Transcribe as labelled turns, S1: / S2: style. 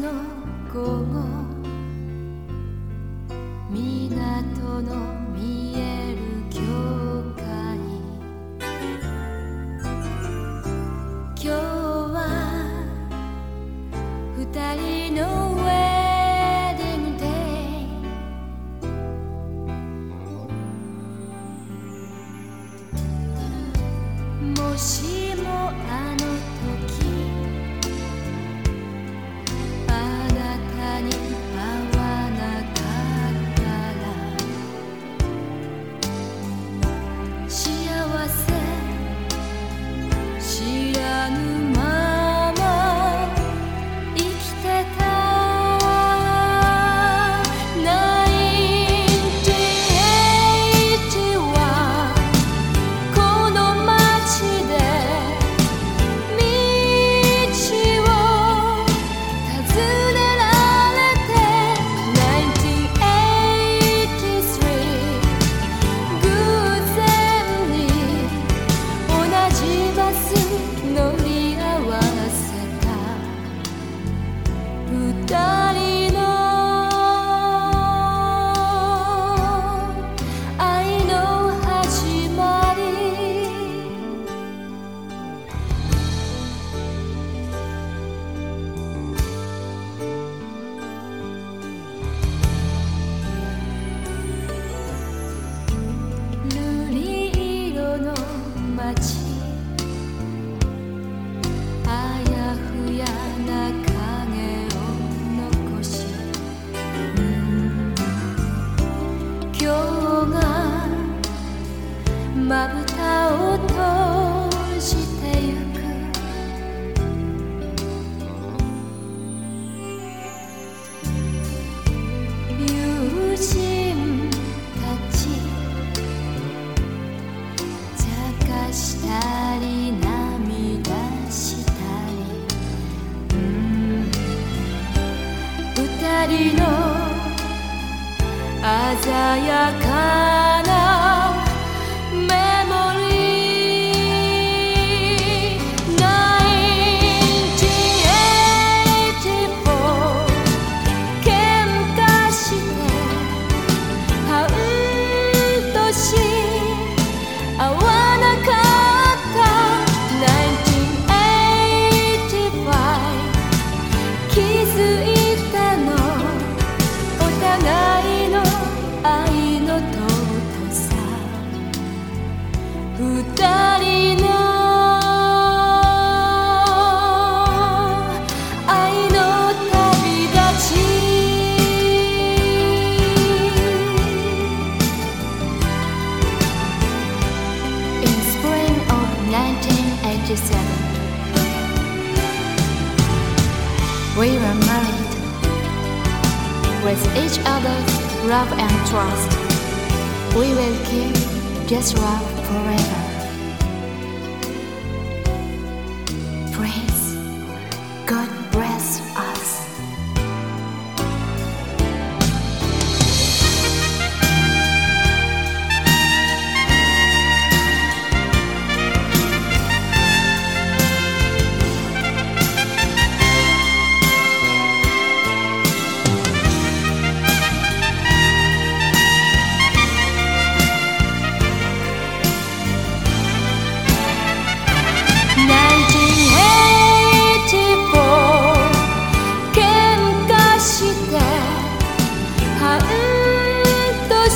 S1: の午後港の見える教会今日は二人のウェディングデイもし歌鮮やか We were married with each other's love and trust. We will keep just love forever. 半年